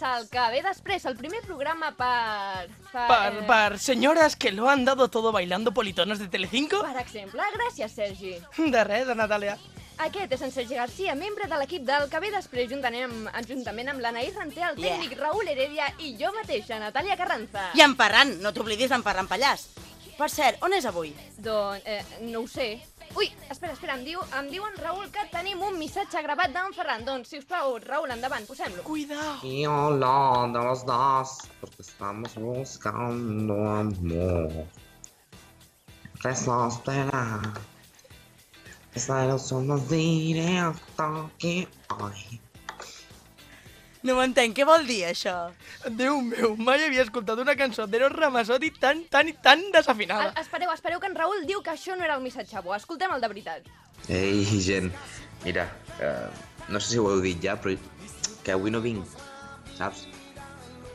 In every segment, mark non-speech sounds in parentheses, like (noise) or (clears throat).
Més al que ve després, el primer programa per... Per, Par, eh, par señoras que lo han dado todo bailando politonos de Telecinco. per exemple, gràcies, Sergi. De res, Natàlia. Aquest és en Sergi Garcia, membre de l'equip del que ve després, juntament amb, juntament amb l'Anaïs Ranter, el Yeah. tècnic Raül Heredia i jo mateixa, Natàlia Carranza. I en Ferran, no t'oblidis d'en Ferran Pallàs. Per cert, on és avui? Doncs, eh, no ho sé. Ui, espera, espera, em, diu, em diu en Raül que tenim un missatge gravat d'en Ferran. Doncs, si us plau, Raül, endavant, posem-lo. Cuidado. Y hola de los dos, porque estamos buscando amor. Que eso espera. Esa ilusión nos directa que hay. No ho entenc, què vol dir això? Déu meu, mai havia escoltat una cançó d'Eros Ramazzotti tan, tan i tan desafinada. espereu, espereu, que en Raül diu que això no era el missatge bo. Escoltem el de veritat. Ei, gent, mira, eh, no sé si ho heu dit ja, però que avui no vinc, saps?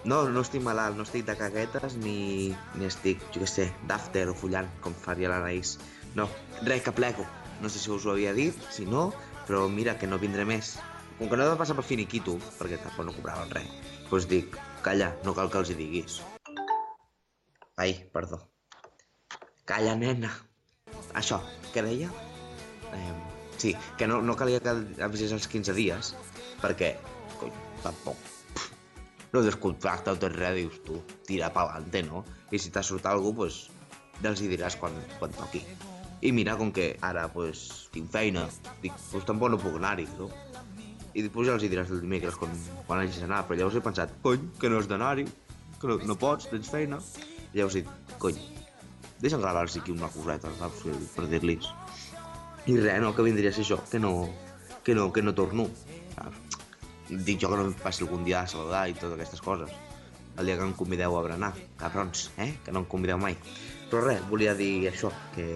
No, no estic malalt, no estic de caguetes ni, ni estic, jo què sé, d'after o follant, com faria l'Anaïs. No, res, que plego. No sé si us ho havia dit, si no, però mira, que no vindré més. Com que no he de passar per finiquito, perquè tampoc no cobraven res, doncs dic, calla, no cal que els hi diguis. Ai, perdó. Calla, nena. Això, què deia? Eh, sí, que no, no calia que avisés els 15 dies, perquè, cony, tampoc. No descontracta tot res, dius tu. Tira pa'lante, no? I si t'ha sortit algú, pues, els hi diràs quan, quan toqui. I mira, com que ara, pues, tinc feina, dic, pues tampoc no puc anar-hi, no? I després ja els hi diràs el dimecres quan, quan hagis d'anar, però llavors he pensat, cony, que no has d'anar-hi, que no, no pots, tens feina. I llavors he dit, cony, deixa'm gravar-los aquí una coseta, saps, per dir-los. I res, no, que vindria a ser això, que no, que no, que no torno. Saps? Dic jo que no em passi algun dia a saludar i totes aquestes coses. El dia que em convideu a berenar, cabrons, eh? Que no em convideu mai. Però res, volia dir això, que,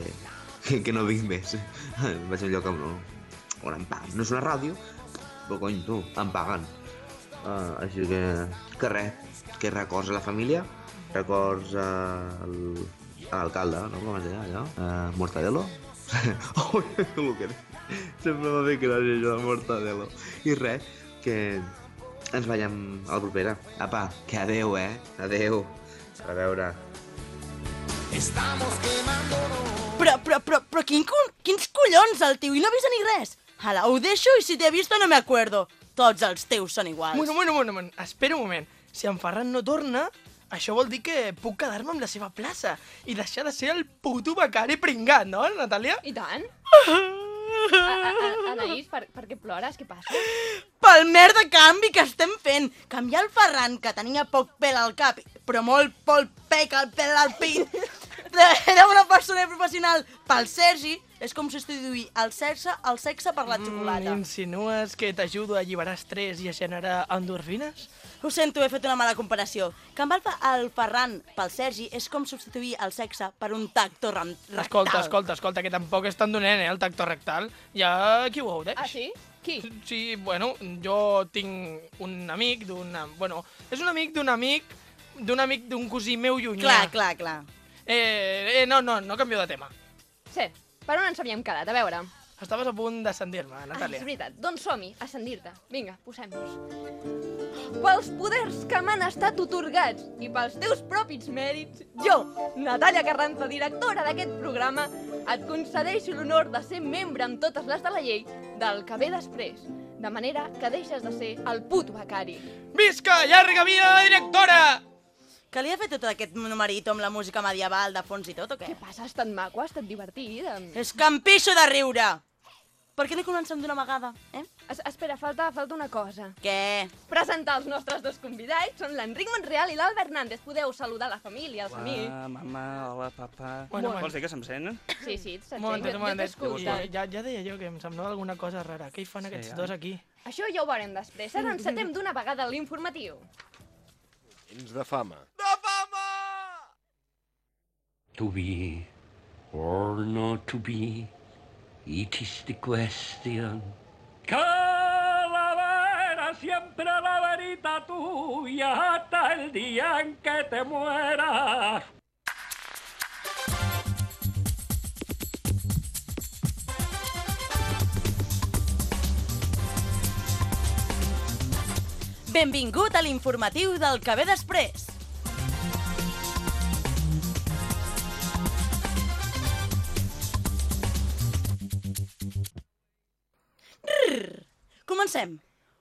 que, que no vinc més. (laughs) Vaig a un lloc on, on em paguen. No és una ràdio, però cony, tu, em paguen. Uh, així que, que res, que records a la família, records al, a l'alcalde, no? Com es deia allò? Uh, Mortadelo? (laughs) oh, el que Sempre m'ha fet gràcia això de Mortadelo. I res, que ens veiem a la propera. Apa, que adeu, eh? Adeu. A veure. Però, però, però, però quin, quins collons, el tio, i no avisa ni res. Ala, ho deixo i si t'he vist no me acuerdo. Tots els teus són iguals. Bueno, bueno, bueno, bueno, espera un moment. Si en Ferran no torna, això vol dir que puc quedar-me amb la seva plaça i deixar de ser el puto becari pringat, no, Natàlia? I tant. (laughs) A, a, a, Anaïs, per, per què plores? Què passa? Pel merda canvi que estem fent. Canviar el Ferran, que tenia poc pèl al cap, però molt pol pec al pèl al pit, (laughs) era (laughs) una persona professional pel Sergi, és com substituir el sexe, el sexe per la xocolata. Mm, insinues que t'ajudo a alliberar estrès i a generar endorfines? Ho sento, he fet una mala comparació. Canviar el, Fe- el Ferran pel Sergi és com substituir el sexe per un tacto ram- rectal. Escolta, escolta, escolta, que tampoc és tan donent, eh, el tacto rectal. Ja qui ho gaudeix. Ah, sí? Qui? Sí, bueno, jo tinc un amic d'una... Bueno, és un amic d'un amic d'un amic d'un cosí meu llunyà. Clar, clar, clar. Eh, eh, no, no, no canvio de tema. Sí. Per on ens havíem quedat? A veure. Estaves a punt d'ascendir-me, Ah, és Natàlia. veritat. Doncs som-hi, a ascendir-te. Vinga, posem-nos. Pels poders que m'han estat otorgats i pels teus propis mèrits, jo, Natàlia Carranza, directora d'aquest programa, et concedeixo l'honor de ser membre amb totes les de la llei del que ve després, de manera que deixes de ser el puto becari. Visca, llarga vida, directora! Calia fer tot aquest numerito amb la música medieval de fons i tot, o què? Què passa? Ha estat maco, ha estat divertit. És que em pixo de riure! Per què no comencem d'una vegada, eh? Es espera, falta, falta una cosa. Què? Presentar els nostres dos convidats, són l'Enric Monreal i l'Alba Hernández. Podeu saludar la família, els amics. Hola, mama, hola, papa. Bueno, Vols dir que se'm sent? Sí, sí, et Un momentet, un momentet. t'escolta. Ja, ja deia jo que em semblava alguna cosa rara. Què hi fan Sí, aquests oi? dos aquí? Això ja ho veurem després. Ara encetem d'una vegada l'informatiu. Dins de fama. To be or not to be, it is the question. Calavera, siempre la verita tuya hasta el día en que te mueras. Benvingut a l'informatiu del que ve després. Rrr. Comencem.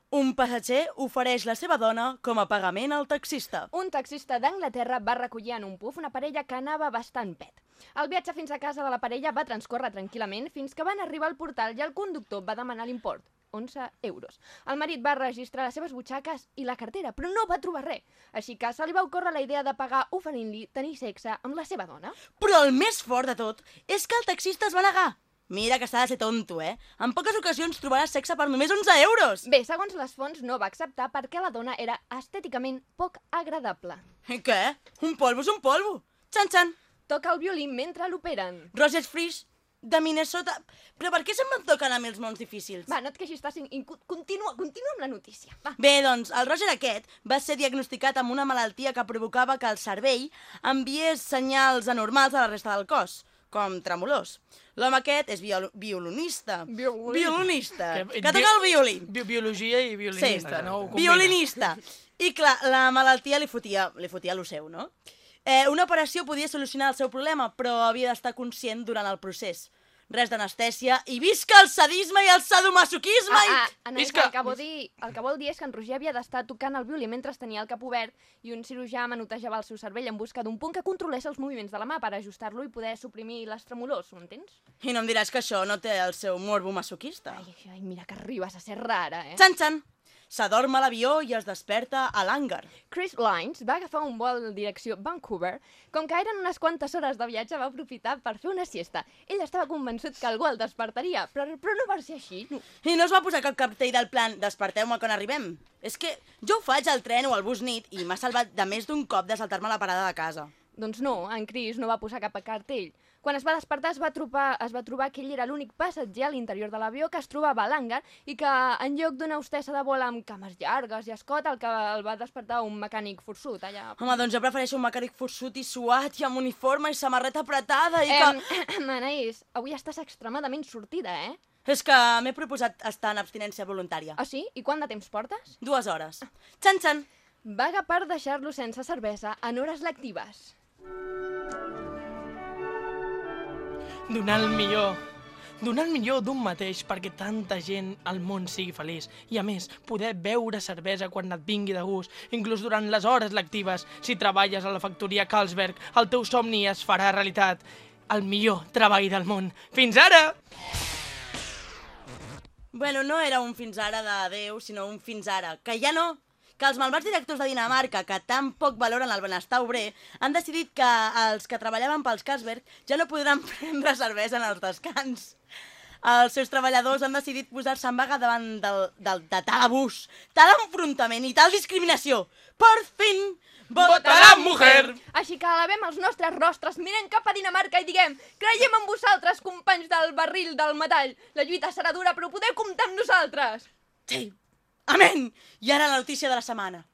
Un passatger ofereix la seva dona com a pagament al taxista. Un taxista d'Anglaterra va recollir en un puf una parella que anava bastant pet. El viatge fins a casa de la parella va transcórrer tranquil·lament fins que van arribar al portal i el conductor va demanar l'import, 11 euros. El marit va registrar les seves butxaques i la cartera, però no va trobar res. Així que se li va ocórrer la idea de pagar oferint-li tenir sexe amb la seva dona. Però el més fort de tot és que el taxista es va negar. Mira que s'ha de ser tonto, eh? En poques ocasions trobaràs sexe per només 11 euros. Bé, segons les fonts, no va acceptar perquè la dona era estèticament poc agradable. I què? Un polvo és un polvo. Xan, xan. Toca el violí mentre l'operen. Roger Frisch, de Minnesota... Però per què se'm toquen a mi els noms difícils? Va, no et queixis, in- Continua, continua amb la notícia. Va. Bé, doncs, el Roger aquest va ser diagnosticat amb una malaltia que provocava que el cervell enviés senyals anormals a la resta del cos, com tremolors. L'home aquest és viol violonista. Violí. Violinista. Que- Que, toca el violí. Bi Biologia i violinista, Sí. no? Violinista. I clar, la malaltia li fotia, li fotia lo seu, no? Eh, una operació podia solucionar el seu problema, però havia d'estar conscient durant el procés. Res d'anestèsia i visca el sadisme i el sadomasoquisme! Ah, ah, Anaïs, Visca! el que, vol dir, el que vol dir és que en Roger havia d'estar tocant el violí mentre tenia el cap obert i un cirurgià manotejava el seu cervell en busca d'un punt que controlés els moviments de la mà per ajustar-lo i poder suprimir les tremolors, ho entens? I no em diràs que això no té el seu morbo masoquista. Ai, ai, mira que arribes a ser rara, eh? Xan, xan! S'adorm a l'avió i es desperta a l'hangar. Chris Lines va agafar un vol en direcció Vancouver. Com que eren unes quantes hores de viatge, va aprofitar per fer una siesta. Ell estava convençut que algú el despertaria, però, però no va ser així. No. I no es va posar cap cartell del plan desperteu-me quan arribem. És que jo ho faig al tren o al bus nit i m'ha salvat de més d'un cop de saltar-me la parada de casa. Doncs no, en Chris no va posar cap cartell. Quan es va despertar es va, trobar, es va trobar que ell era l'únic passatger a l'interior de l'avió que es trobava a l'hangar i que en lloc d'una hostessa de vol amb cames llargues i escot, el que el va despertar un mecànic forçut allà. Home, doncs jo prefereixo un mecànic forçut i suat i amb uniforme i samarreta apretada i que... Em, (clears throat) Anaïs, avui estàs extremadament sortida, eh? És que m'he proposat estar en abstinència voluntària. Ah, sí? I quant de temps portes? Dues hores. Xan, xan. Vaga per deixar-lo sense cervesa en hores lectives. Donar el millor. Donar el millor d'un mateix perquè tanta gent al món sigui feliç. I a més, poder beure cervesa quan et vingui de gust, inclús durant les hores lectives. Si treballes a la factoria Carlsberg, el teu somni es farà realitat. El millor treball del món. Fins ara! Bueno, no era un fins ara de Déu, sinó un fins ara, que ja no. Que els malvats directors de Dinamarca, que tan poc valoren el benestar obrer, han decidit que els que treballaven pels Carlsberg ja no podran (laughs) prendre cervesa en els descans. Els seus treballadors han decidit posar-se en vaga davant del, del, de tal abús, tal enfrontament i tal discriminació. Per fin, Votarà mujer! Així que alabem els nostres rostres, mirem cap a Dinamarca i diguem creiem en vosaltres, companys del barril del metall. La lluita serà dura, però podeu comptar amb nosaltres. Sí, amén! I ara la notícia de la setmana.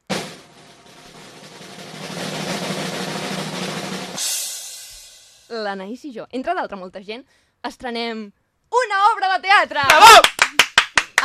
L'Anaïs i jo, entre d'altra molta gent, estrenem una obra de teatre! Bravo!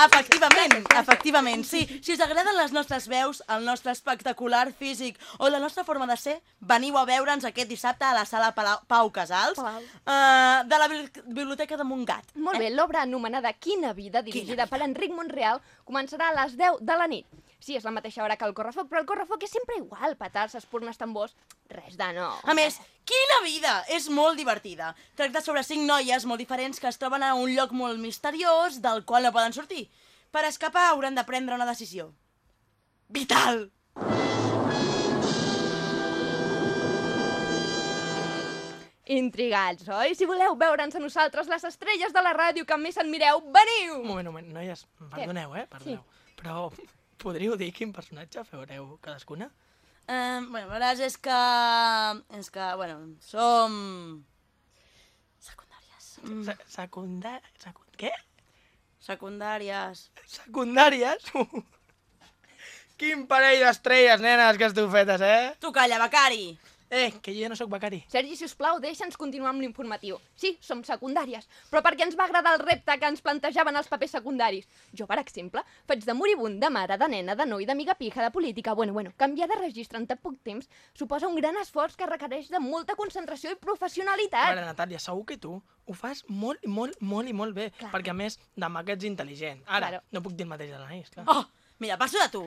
Efectivament, efectivament, sí. Si us agraden les nostres veus, el nostre espectacular físic o la nostra forma de ser, veniu a veure'ns aquest dissabte a la sala Palau, Pau Casals, Palau. uh, de la Bibli- Biblioteca de Montgat. Molt bé, l'obra anomenada Quina vida, dirigida per Enric Monreal, començarà a les 10 de la nit. Sí, és la mateixa hora que el correfoc, però el correfoc és sempre igual, petards, espurnes, tambors, res de no. A més, quina vida! És molt divertida. Tracta sobre cinc noies molt diferents que es troben a un lloc molt misteriós del qual no poden sortir. Per escapar hauran de prendre una decisió. Vital! Intrigats, oi? Si voleu veure'ns a nosaltres, les estrelles de la ràdio que més admireu, veniu! Un moment, un moment, noies, perdoneu, eh? Perdoneu. Però podríeu dir quin personatge fareu cadascuna? Eh, bueno, la veritat és que... És que, bueno, som... Secundàries. Mm, Se secundà... Secund... Què? secundàries. Secundàries? (laughs) Quin parell d'estrelles, nenes, que esteu fetes, eh? Tu calla, becari! Eh, que jo ja no sóc becari. Sergi, si us plau, deixa'ns continuar amb l'informatiu. Sí, som secundàries, però perquè ens va agradar el repte que ens plantejaven els papers secundaris. Jo, per exemple, faig de moribund, de mare, de nena, de noi, d'amiga pija, de política... Bueno, bueno, canviar de registre en tan poc temps suposa un gran esforç que requereix de molta concentració i professionalitat. Ara, Natàlia, segur que tu ho fas molt, molt, molt i molt bé, Clar. perquè a més, demà que ets intel·ligent. Ara, Claro. no puc dir el mateix de l'Anaïs, clar. Oh, mira, passo de tu.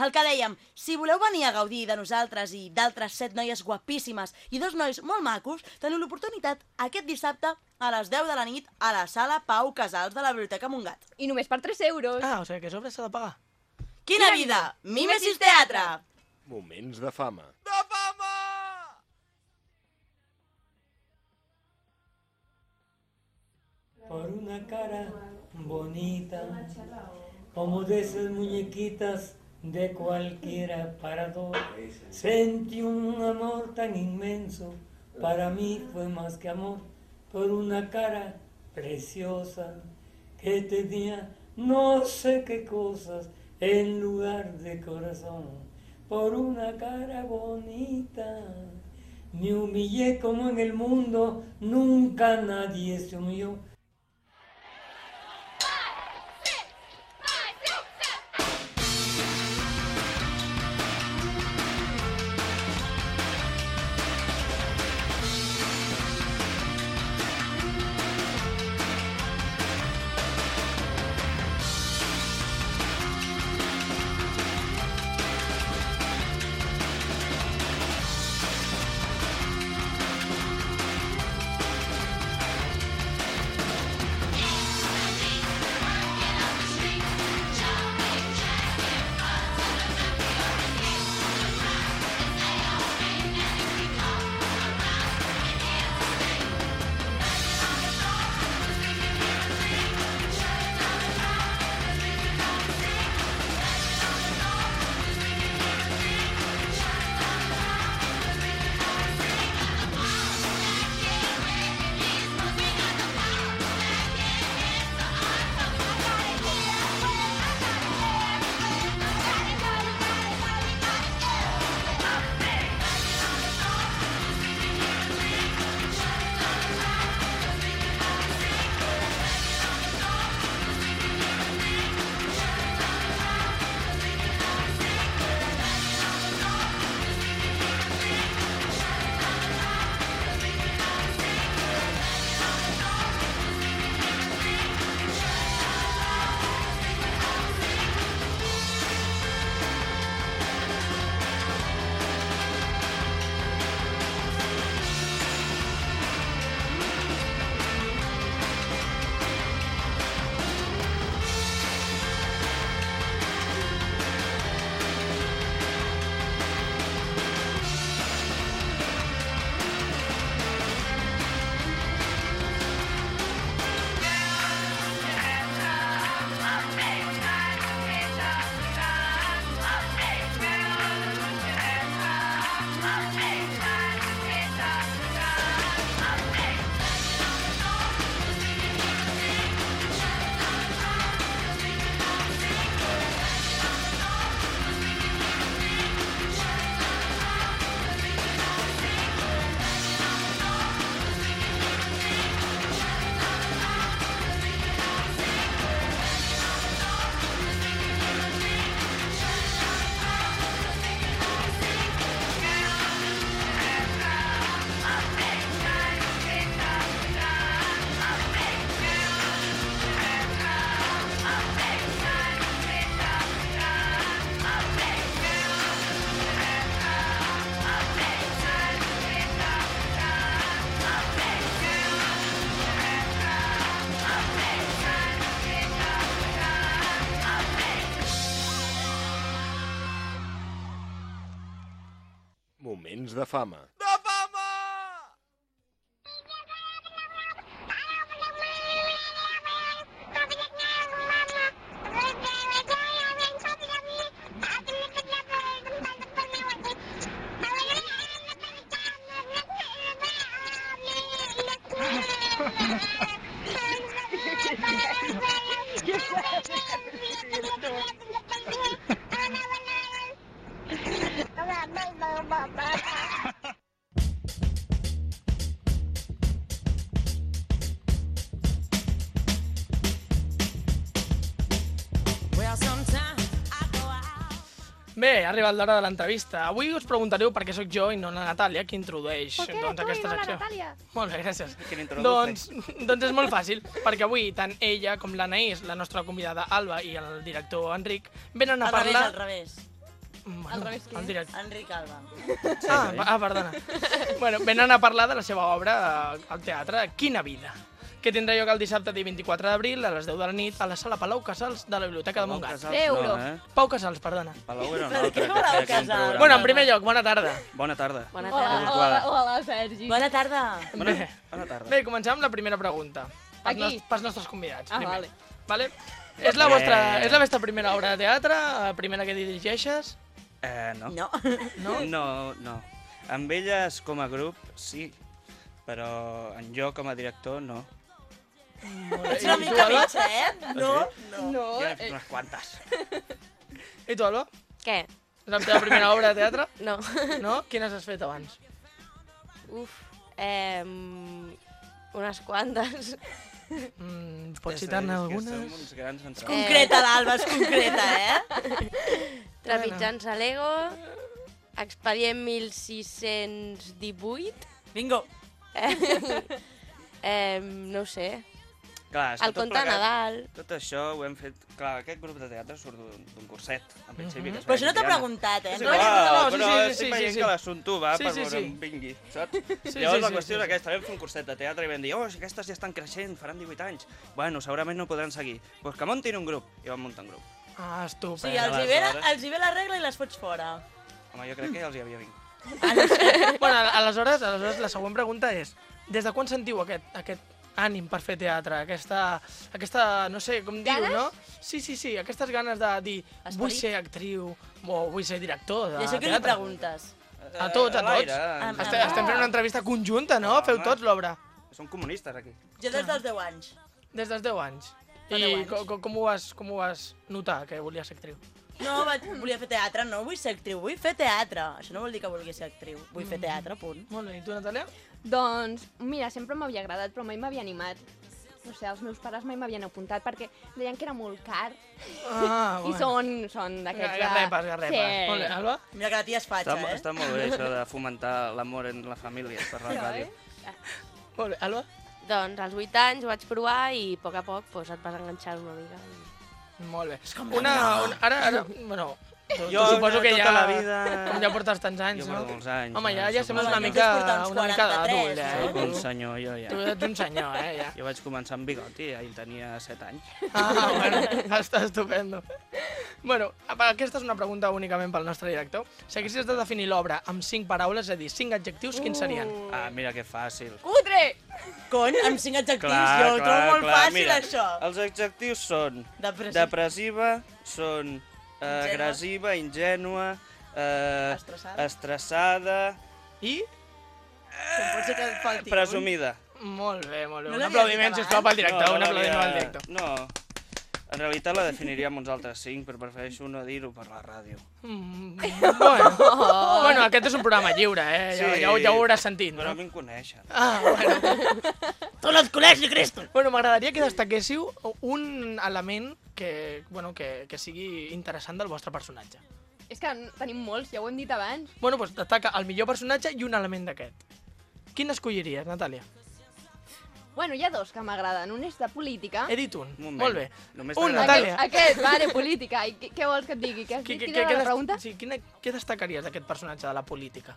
El que dèiem, si voleu venir a gaudir de nosaltres i d'altres set noies guapíssimes i dos nois molt macos, teniu l'oportunitat aquest dissabte a les 10 de la nit a la sala Pau Casals de la Biblioteca Montgat. I només per 3 euros. Ah, o sigui que a sobre s'ha de pagar. Quina vida! Mimesis Teatre! Moments de fama. por una cara bonita, como de esas muñequitas de cualquiera parador. Sentí un amor tan inmenso, para mí fue más que amor, por una cara preciosa que tenía no sé qué cosas en lugar de corazón, por una cara bonita. Me humillé como en el mundo, nunca nadie se humilló. Moments de fama. Arribat l'hora de l'entrevista. Avui us preguntareu per què sóc jo i no la Natàlia qui introdueix ¿Por qué doncs, aquesta no la secció. Natalia? Molt bé, gràcies. Doncs, doncs és molt fàcil, perquè avui tant ella com l'Anaïs, la nostra convidada Alba i el director Enric venen a Al revés, parlar... al revés. Bueno, Al revés què? director. Enric Alba. Ah, ah, perdona. (laughs) bueno, venen a parlar de la seva obra eh, al teatre Quina vida, que tindrà lloc el dissabte dia 24 d'abril a les 10 de la nit a la sala Palau Casals de la Biblioteca de Montgat. Casals. No, eh? Pau Casals, perdona. Palau era un altre. Palau Casals? programa. Bueno, en primer lloc, bona tarda. Bona tarda. Bona Hola, tarda. hola, hola, Sergi. Bona tarda. Bona, Bé. bona tarda. Bé, comencem amb la primera pregunta. Pels, Aquí? nos, pels nostres convidats. Ah, primer. vale. vale? És la, Bé. vostra, és la vostra primera obra de teatre, la primera que dirigeixes? Eh, no. No. No? (laughs) No, no. Amb elles com a grup, sí. Però en jo com a director, no. Ets una mica mitja, eh? No? No. No, n'he eh, fet unes quantes. (laughs) I tu, Alba? Què? És la teva primera obra de teatre? (laughs) No. No? Quines has fet abans? Uf. Eh, unes quantes. Mm, pots citar-ne algunes? Uns grans entrants. Concreta, l'Alba, és (laughs) concreta, eh? Trepitjants a Lego. Expedient 1618. Bingo. Eh, eh, no ho sé. Clar, El tot conte de plegat, Nadal. Tot això ho hem fet... Clar, aquest grup de teatre surt d'un curset, en principi. Que es Però això no t'ha Tiana. preguntat, eh? És No, no, no, sí, però sí, estic sí, veient sí, sí. que l'assumpte va Sí, per sí, veure sí. on vingui, saps? Sí, Llavors sí, la sí, qüestió sí, és sí. aquesta, vam fer un curset de teatre i vam dir, oh, si aquestes ja estan creixent, faran 18 anys. Bueno, segurament no podran seguir. Doncs pues que muntin un grup. I vam muntar un grup. Ah, O estupend. sigui, els hi, ve, els hi ve la regla i les fots fora. Home, jo crec que ja els hi havia vingut. Bueno, al- aleshores, aleshores la següent pregunta és, des de quan sentiu aquest, aquest ànim per fer teatre, aquesta, aquesta no sé com dir-ho, no? Sí, sí, sí, aquestes ganes de dir, Esperit? vull ser actriu o vull ser director de I això què li teatre. preguntes? A tots, a tots. en Ah, Estem, estem fent una entrevista conjunta, no? Feu home. tots l'obra. Som comunistes, aquí. Jo des dels 10 anys. Des dels 10 anys. Fa I 10 anys. com, com, com, ho vas, com ho vas notar, que volies ser actriu? No, vaig, volia fer teatre, no vull ser actriu, vull fer teatre. Això no vol dir que vulgui ser actriu, vull fer teatre, punt. Molt bé, i tu, Natàlia? Doncs, mira, sempre m'havia agradat, però mai m'havia animat. No sé, els meus pares mai m'havien apuntat perquè deien que era molt car Ah, (laughs) i són, són d'aquests de... Garrepes, garrepes. Sí. Molt bé, Alba? Mira que la tia és fatxa, Està, eh? està molt bé això de fomentar l'amor en la família per la ràdio. Molt bé, Alba? Doncs als 8 anys ho vaig provar i a poc a poc doncs, et vas enganxar una mica. Molt bé. Una, una, ara, ara, bueno, Jo, tu suposo que tota ja, la vida- com ja portes tants anys, Jo no? molts anys. Home, ja, ja sembles un una mica, una mica d'adult, 43, eh? Soc un senyor, jo ja. tu ets un senyor, eh, ja. Jo vaig començar amb bigoti, ja ell tenia 7 anys. Ah, bueno, està estupendo. Bueno, aquesta és una pregunta únicament pel nostre director. Si haguessis de definir l'obra amb cinc paraules, és a dir, cinc adjectius, quins serien? Ah, mira que fàcil. Cutre! Cony, amb cinc adjectius, jo ho trobo molt fàcil, mira, això. Els adjectius són Depressiu. depressiva, són eh, agressiva, ingènua, eh, Estressada. estressada, I? Com pot ser que falti presumida. Molt bé, molt bé. No un aplaudiment, sisplau, pel director. no un aplaudiment pel director. No, en realitat la definiria amb uns altres cinc, però prefereixo no dir-ho per la ràdio. Mm, bueno. bueno, aquest és un programa lliure, eh? Ja, ja, ho- ja ho hauràs sentit, Però a no? mi em coneixen. Ah, bueno. Tu no et coneix, ni Cristo! Bueno, m'agradaria que destaquéssiu un element que, bueno, que, que sigui interessant del vostre personatge. És que en tenim molts, ja ho hem dit abans. Bueno, doncs destaca el millor personatge i un element d'aquest. Quin escolliries, Natàlia? Bueno, hi ha dos que m'agraden. Un és de política. He dit un. Un moment. Molt bé. Només Un, Natàlia. Aquest, aquest, vale, política. I què, què vols que et digui? Què has Qui- dit? qui- Quina era la des- pregunta? Sí, quina, què destacaries d'aquest personatge de la política?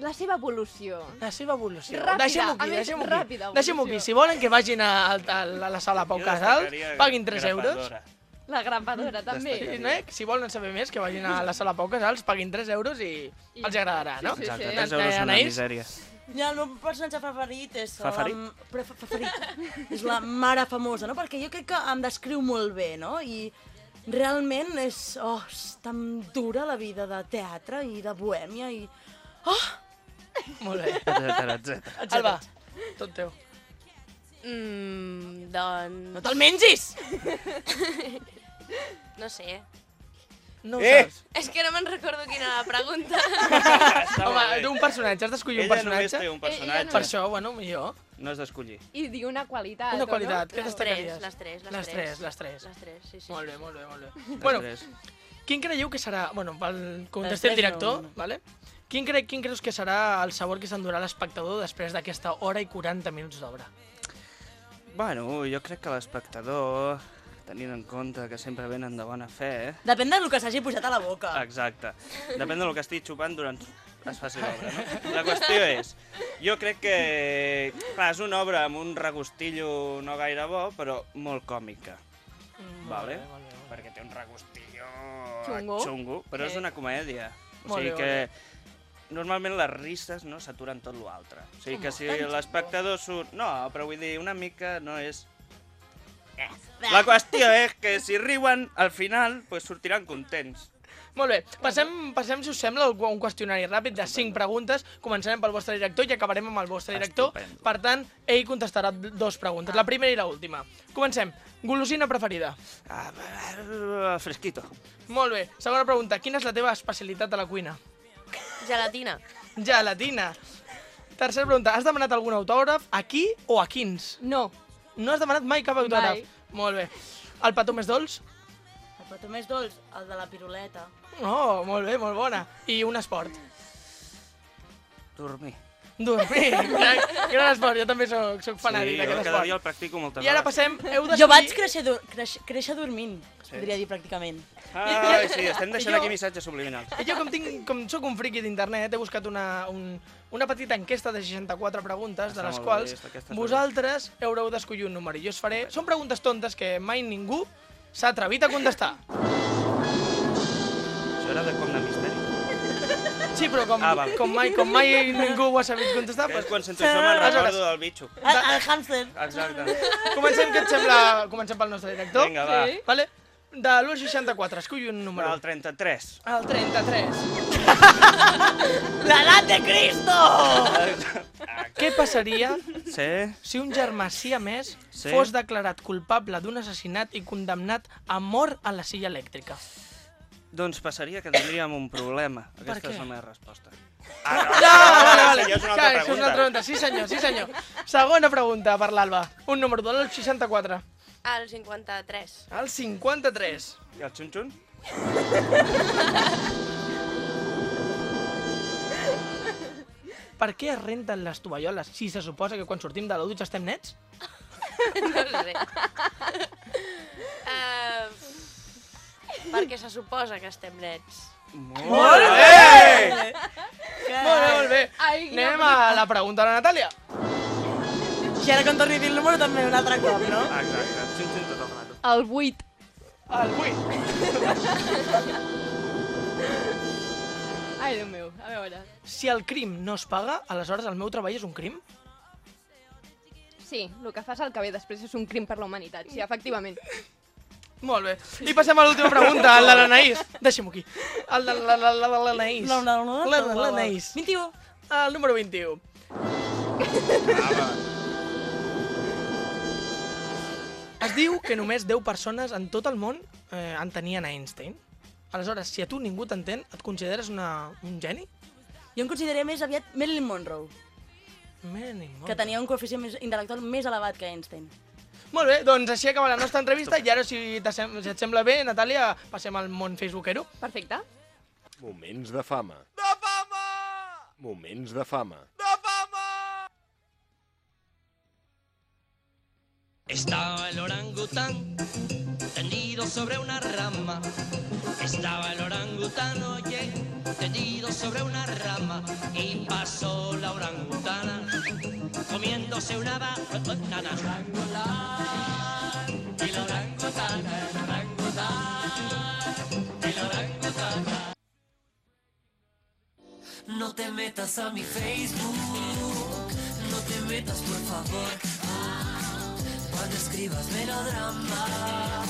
La seva evolució. La seva evolució. Ràpida, Deixem-ho aquí, deixem-ho aquí. Deixem-ho aquí. Si volen que vagin a, a, a la sala Pau Casals, paguin 3 euros. La grapadora, també. Sí, no, eh? Si volen saber més, que vagin a la sala Pau Casals, paguin 3 euros i, I- els agradarà, no? Sí, sí, Exacte, sí. 3 euros són una misèria. I el meu personatge favorit és... Favorit? La, favorit. és la mare famosa, no? Perquè jo crec que em descriu molt bé, no? I realment és... Oh, és tan dura la vida de teatre i de bohèmia i... Oh! Molt bé. Etcètera, etcètera. Alba, tot teu. Mm, doncs... No te'l mengis! (laughs) No sé. No ho Eh! saps. És que no me'n recordo quina era la pregunta. (laughs) Home, d'un personatge, has d'escollir un Ella només personatge. té un Ella personatge. Per això, bueno, millor. No has d'escollir. I dir una qualitat, Una qualitat. Què Les destacaries? tres, les tres, les Les tres. les tres. Les tres, sí, sí. Molt bé, molt bé, molt bé. Les Bueno, tres. quin creieu que serà... Bueno, pel Les contesti el tres director, no, no. vale? Quin, cre quin creus que serà el sabor que s'endurà l'espectador després d'aquesta hora i 40 minuts d'obra? Bueno, jo crec que l'espectador, tenint en compte que sempre venen de bona fe, eh? Depèn del que s'hagi posat a la boca. Exacte. Depèn del que estigui xupant durant es faci l'obra, no? La qüestió és, jo crec que, clar, és una obra amb un regustillo no gaire bo, però molt còmica, vale? Molt bé, molt bé, bé. Perquè té un regustillo Xungo. xungo però és una comèdia. O Molt sigui bé, que normalment les risses no s'aturen tot l'altre. O sigui que si l'espectador surt... No, però vull dir, una mica no és... La qüestió és que si riuen, al final pues, sortiran contents. Molt bé, passem, passem, si us sembla, a un qüestionari ràpid de 5 preguntes. Començarem pel vostre director i acabarem amb el vostre director. Estupendo. Per tant, ell contestarà dos preguntes, la primera i la última. Comencem. Golosina preferida. Fresquito. Molt bé. Segona pregunta. Quina és la teva especialitat a la cuina? Gelatina. Gelatina. Tercera pregunta. Has demanat algun autògraf aquí o a quins? No. No has demanat mai cap autògraf? Mai. Molt bé. El petó més dolç? El petó més dolç, el de la piruleta. Oh, molt bé, molt bona. I un esport? Dormir. Dormir. (laughs) gran, gran esport, jo també soc, soc Sí, fanàtic jo d'aquest cada dia el esport. practico moltes I ara passem, heu d'escollir... Jo vaig créixer, dur creix créixer dormint, Sí. podria dir pràcticament. Ai, sí, (laughs) estem deixant Jo- aquí missatges subliminals. I (laughs) jo, com, tinc, com sóc un friqui d'internet, he buscat una, un, una petita enquesta de 64 preguntes, Està de les quals bé, vosaltres haureu d'escollir un número. I jo us faré... Són preguntes tontes que mai ningú s'ha atrevit a contestar. Això era de com de. Sí, però com, Ah, val. com, mai, com mai ningú ho ha sabut contestar, Que és quan sento això me'n recordo del bitxo. El, el hàmster. Exacte. comencem, què et sembla? Comencem pel nostre director. Vinga, va. Sí. Vale? De l'1 al 64, esculli un número. El 33. El 33. L'edat de Cristo! Què passaria Sí? si un germà siamès Sí. fos declarat culpable d'un assassinat i condemnat a mort a la silla elèctrica? Doncs passaria que tindríem un problema. Aquesta què? és la meva resposta. Ah, no, vale, vale. Això és una altra això és una altra pregunta. Sí, senyor, sí, senyor. Segona pregunta per l'Alba. Un número de l'1 al 64. Al 53. El 53. I el xun-xun? Per què es renten les tovalloles si se suposa que quan sortim de la dutxa estem nets? (laughs) No sé. Perquè se suposa que estem nets. Molt bé! Molt bé, molt bé. Ai, quina Anem a la pregunta de la Natàlia. I ara quan torni a dir el número també un altre cop, no? Exacte, tot el rato. El 8. El 8. Ai, Déu meu, a veure. Si el crim no es paga, aleshores el meu treball és un crim? Sí, el que fas al que ve després és un crim per la humanitat. Sí, efectivament. Molt bé. I passem a l'última pregunta, el de l'Anaïs. Deixem-ho aquí. El de la- la- la- la- l'Anaïs. No, no, no, no, La- no, no. L'Anaïs. 21. El número 21. Es diu que només 10 persones en tot el món eh, entenien a Einstein. Aleshores, si a tu ningú t'entén, et consideres una, un geni? Jo em consideré més aviat Marilyn Monroe, Marilyn Monroe. que tenia un coeficient més intel·lectual més elevat que Einstein. Molt bé, doncs així acaba la nostra entrevista i ara, si, si et sembla bé, Natàlia, passem al món facebookero. Perfecte. Moments de fama. De fama! Moments de fama. Estaba el orangután tendido sobre una rama. Estaba el orangután, oye, tendido sobre una rama. Y pasó la orangutana puse una orangutana. El orangután, el orangután, el orangután. No te metas a mi Facebook, no te metas por favor. Cuando escribas melodramas,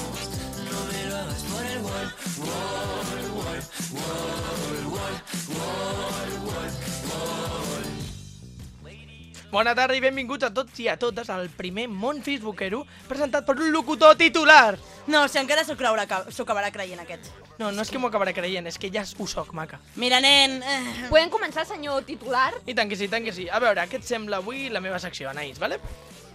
no me lo hagas por el wall, wall, wall, wall, wall, wall, wall. Bona tarda i benvinguts a tots i a totes al primer Món Facebookero presentat per un locutor titular. No, si encara s'ho creurà, que- s'ho acabarà creient aquest. No, no és que m'ho acabaré creient, és que ja ho soc, maca. Mira, nen... Eh... Podem començar, senyor titular? I tant que sí, tant que sí. A veure, què et sembla avui la meva secció, Anaïs, vale?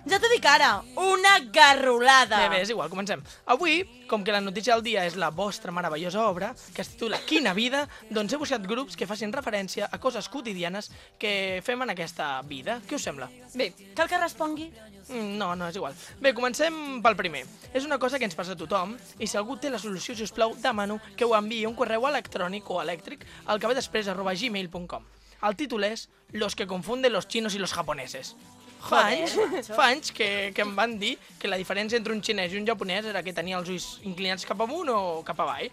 Ja t'ho dic ara, una garrolada. Bé, bé, és igual, comencem. Avui, com que la notícia del dia és la vostra meravellosa obra, que es titula Quina vida, doncs he buscat grups que facin referència a coses quotidianes que fem en aquesta vida. Què us sembla? Bé. Cal que respongui? Mm, No, no, és igual. Bé, comencem pel primer. És una cosa que ens passa a tothom i si algú té la solució, si us plau, demano que ho enviï un correu electrònic o elèctric al que ve després arroba gmail.com. El títol és Los que confunden los chinos y los japoneses. Fa anys, fa anys que, que em van dir que la diferència entre un xinès i un japonès era que tenia els ulls inclinats cap amunt o cap avall.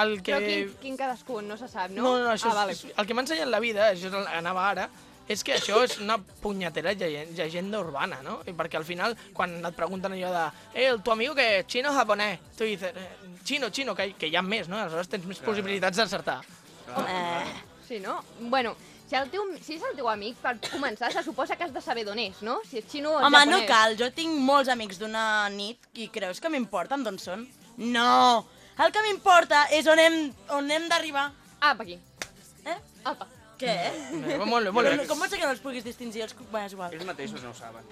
El que... Però quin, quin cadascun, no se sap, no? No, no, això ah, vale. és, el que m'ha ensenyat la vida, això és- anava ara, és que això és una punyetera llegenda, llegenda urbana, no? I perquè al final, quan et pregunten allò de eh, el tu amigo que és xino o japonès, tu dices, eh, xino, xino, que, que hi ha més, no? Aleshores tens més possibilitats d'encertar. Eh. Sí, no? Bueno, si, el teu, si és el teu amic, per començar, se suposa que has de saber d'on és, no? Si és xino o Home, japonès. no cal, jo tinc molts amics d'una nit i creus que m'importen d'on són? No! El que m'importa és on hem, on hem d'arribar. Apa, aquí. Eh? Apa. Què? Bé, molt bé, molt bé. Com pot ser que no els puguis distingir? Els... Bé, és igual. Ells mateixos no ho saben.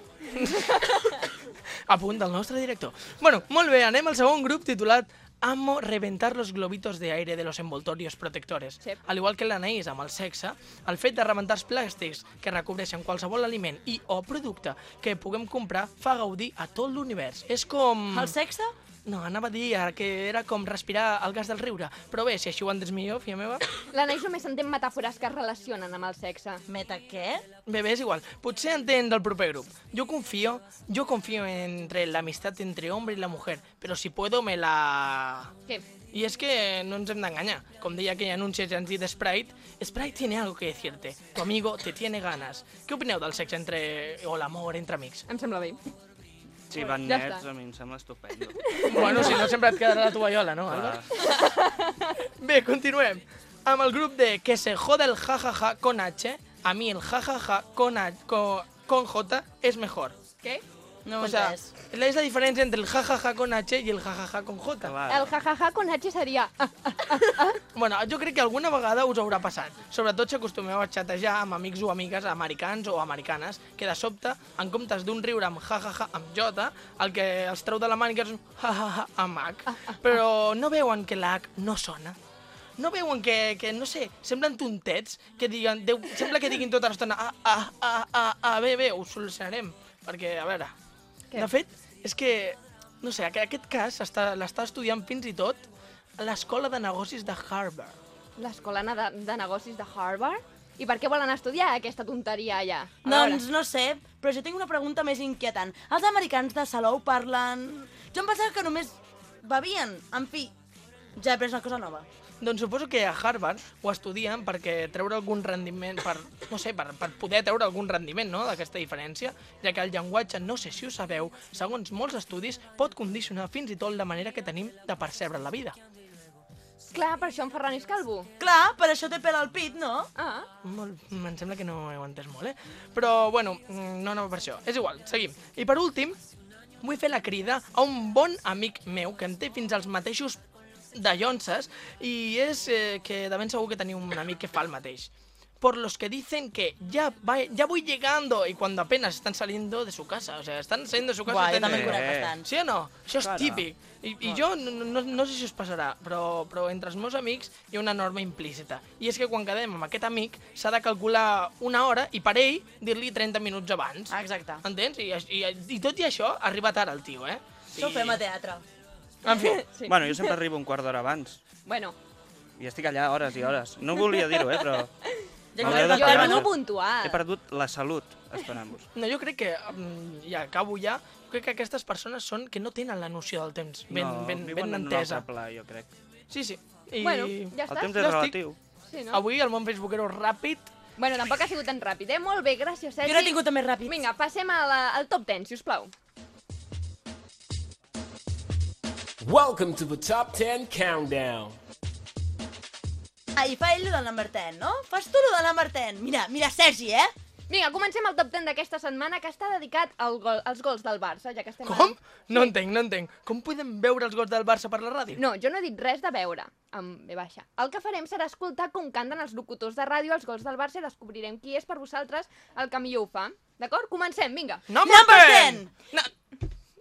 (laughs) A punt del nostre director. Bueno, molt bé, anem al segon grup titulat Amo reventar los globitos de aire de los envoltorios protectores. Sí. Al igual que l'Anaïs amb el sexe, el fet de rebentar els plàstics que recobreixen qualsevol aliment i o producte que puguem comprar fa gaudir a tot l'univers. És com... El sexe? No, anava a dir que era com respirar el gas del riure. Però bé, si així ho entens millor, filla meva... L'Anaïs només entén metàfores que es relacionen amb el sexe. Meta què? Bé, bé, és igual. Potser entén del proper grup. Yo confío, yo confío entre la amistad entre hombre y la mujer, pero si puedo me la... Què? I és que no ens hem d'enganyar. Com deia aquell anunci que ens dit Sprite, Sprite tiene algo que decirte. Tu amigo te tiene ganas. Què opineu del sexe entre... o l'amor entre amics? Em sembla bé. Si van Ja nets, està. a mi em sembla estupendo. (laughs) Bueno, si no sempre et quedarà la tovallola, no, Albert? Bé, continuem. Amb el grup de Que se joda el jajaja con H, a mi el jajaja con, H, con, con J es mejor. Què? No o sea, entès. es la diferencia entre el jajaja con H y el jajaja con J. El jajaja con H seria... Ah, (laughs) Bueno, jo crec que alguna vegada us haurà passat. Sobretot si acostumeu a xatejar amb amics o amigues americans o americanes, que de sobte, en comptes d'un riure amb jajaja amb J, el que els treu de la mànica és un jajaja amb H. Però no veuen que la H no sona? No veuen que, que no sé, semblen tontets, que diguen, Déu, sembla que diguin tota l'estona, ah, ah, ah, ah, ah, bé, bé, ho solucionarem. Perquè, a veure, Què? de fet, és que, no sé, aqu- aquest cas està- l'està estudiant fins i tot a l'Escola de Negocis de Harvard. L'escola de, de negocis de Harvard? I per què volen estudiar aquesta tonteria allà? A veure. Doncs no sé, però jo tinc una pregunta més inquietant. Els americans de Salou parlen... Jo em pensava que només bevien. En fi, ja he après una cosa nova. Doncs suposo que a Harvard ho estudien perquè treure algun rendiment, per, no sé, per, per poder treure algun rendiment no, d'aquesta diferència, ja que el llenguatge, no sé si ho sabeu, segons molts estudis, pot condicionar fins i tot la manera que tenim de percebre la vida. Clar, per això en Ferran és calvo. Clar, per això té pèl al pit, no? Ah, Molt, em sembla que no heu entès molt, eh? Però, bueno, mm, no anava per això. És igual, seguim. I per últim, vull fer la crida a un bon amic meu que en té fins als mateixos de llonces i és eh, que de ben segur que teniu un amic que fa el mateix. Por los que dicen que ya, va, ya voy llegando y cuando apenas están saliendo de su casa. O sea, están saliendo de su casa. Guai, y jo també en conec bastant. Sí o no? Això és Cara. típic. I, i jo no, no, no sé si us passarà, però, però entre els meus amics hi ha una norma implícita. I és que quan quedem amb aquest amic s'ha de calcular una hora i per ell dir-li 30 minuts abans. Exacte. Entens? I, i, I tot i això arriba tard el tio, eh? Això ho fem a teatre. En fi, (laughs) sí. Bueno, jo sempre arribo un quart d'hora abans. Bueno, I estic allà hores i hores. No volia dir-ho, eh, però... Ja (laughs) de jo arribo puntual. He perdut la salut esperant-vos. no, jo crec que, um, ja acabo ja, crec que aquestes persones són que no tenen la noció del temps ben, no, ben, viuen ben en un entesa. altre pla, jo crec. Sí, sí. I Bueno, ja El està. temps és estic- relatiu. Sí, no? avui el món facebookero ràpid Bueno, tampoc ha sigut tan ràpid, eh? Molt bé, gràcies, Sergi. Jo no he tingut més ràpid. Vinga, passem a la, al top 10, si us plau. Welcome to the Top 10 Countdown. Ahí fa ell lo del number 10, no? Fas tu lo del number 10. Mira, mira, Sergi, eh? Vinga, comencem el top 10 d'aquesta setmana, que està dedicat al gol, als gols del Barça, ja que estem... Com? No entenc, no entenc. Com podem veure els gols del Barça per la ràdio? No, jo no he dit res de veure, amb B baixa. El que farem serà escoltar com canten els locutors de ràdio els gols del Barça i descobrirem qui és per vosaltres el que millor ho fa. D'acord? Comencem, vinga. Number Number 10!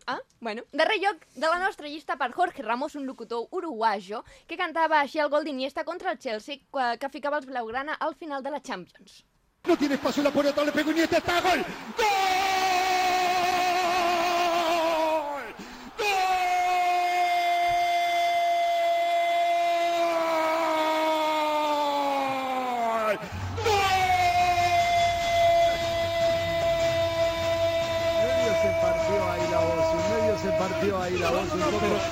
Ah, bueno. Darrer lloc de la nostra llista per Jorge Ramos, un locutor uruguayo, que cantava així el gol d'Iniesta contra el Chelsea, que, que ficava els blaugrana al final de la Champions. No tiene espacio la puerta, le pegó Iniesta, está gol. ¡Gol!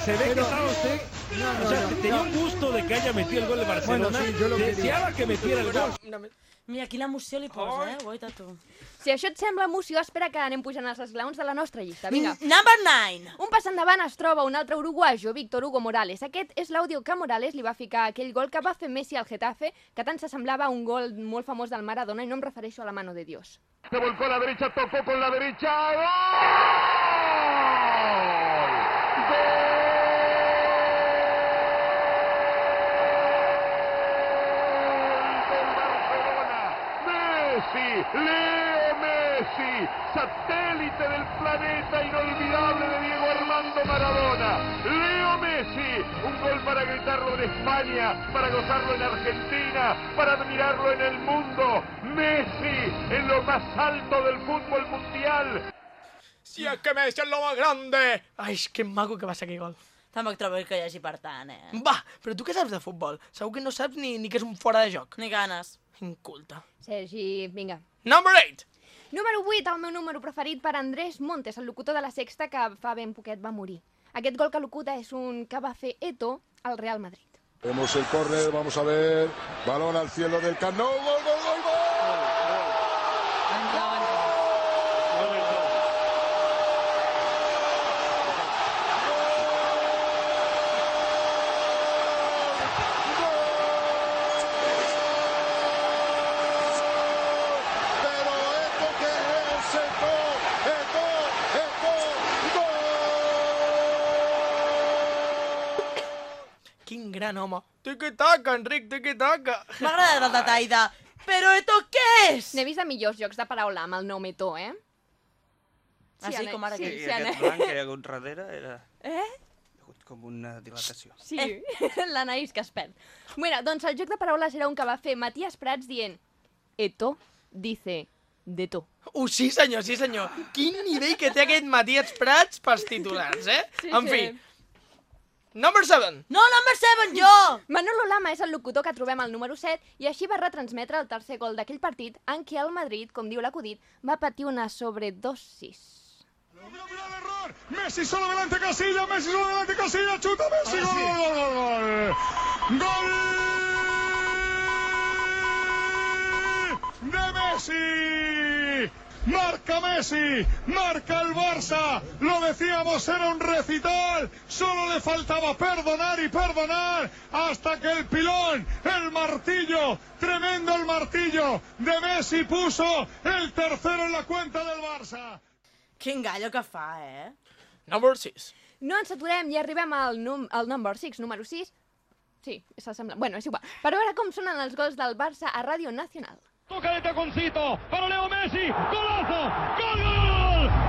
Se ve que Pero- estaba usted. No, no, o sea, no, tenía no. un gusto de que haya metido el gol de Barcelona. Bueno, sí, yo lo quería. Deseaba que metiera el gol. Mira, quina emoció li posa, eh? Guaita tu. Si això et sembla emoció, espera que anem pujant els esglaons de la nostra llista. Vinga. Mm, Number 9. Un pas endavant es troba un altre uruguayo, Víctor Hugo Morales. Aquest és l'àudio que Morales li va ficar aquell gol que va fer Messi al Getafe, que tant s'assemblava a un gol molt famós del Maradona, i no em refereixo a la mano de Dios. Se volcó a la derecha, tocó con la derecha. ¡Gol! Messi, Leo Messi, satélite del planeta inolvidable de Diego Armando Maradona. Leo Messi, un gol para gritarlo en España, para gozarlo en Argentina, para admirarlo en el mundo. Messi, en lo más alto del fútbol mundial. Si és que Messi és lo más grande! Ai, que maco que va ser aquell gol. Tampoc trobo que hi hagi per tant, eh? Va, però tu què saps de futbol? Segur que no saps ni, ni que és un fora de joc. Ni ganes. Inculta. Sergi, vinga. Number 8! Número 8, el meu número preferit per Andrés Montes, el locutor de la Sexta que fa ben poquet va morir. Aquest gol que locuta és un que va fer Eto al Real Madrid. Vemos el córner, vamos a ver. Balón al cielo del Camp Nou. Gol, gol, gol, gol. Pero esto que es esto, esto, esto, Quin gran home. Tiqui-taca, Enric, tiqui-taca. M'ha agradat el detall de... Però esto què és? N'he vist de millors jocs de paraula amb el nom Eto, eh? Ah, sí, com ara sí, que- I sí, aquest blanc que hi ha hagut darrere era... (laughs) Eh? Hi ha hagut com una dilatació. Sí, eh. (laughs) l'anaís que es perd. Bueno, doncs el joc de paraules era un que va fer Matías Prats dient Eto dice de to. Uh, sí senyor, sí senyor. Quin nivell que té aquest Matías Prats pels titulars, eh? Sí, en sí. fi. Number 7. No, number 7, jo! Manolo Lama és el locutor que trobem al número 7 i així va retransmetre el tercer gol d'aquell partit en què el Madrid, com diu l'acudit, va patir una sobredosis. Messi solo delante Casilla, Messi solo delante Casilla, chuta Messi, gol, gol, gol, gol, gol. Gol de Messi. Marca Messi, marca el Barça, lo decíamos, era un recital, solo le faltaba perdonar y perdonar hasta que el pilón, el martillo, tremendo el martillo de Messi puso el tercero en la cuenta del Barça. Quin gallo que fa, eh? Number 6. No ens aturem i arribem al, num al number 6, número 6. Sí, s'assembla. Bueno, és igual. Per veure com sonen els gols del Barça a Ràdio Nacional. Toca de taconcito para Leo Messi. Golazo. Gol, gol,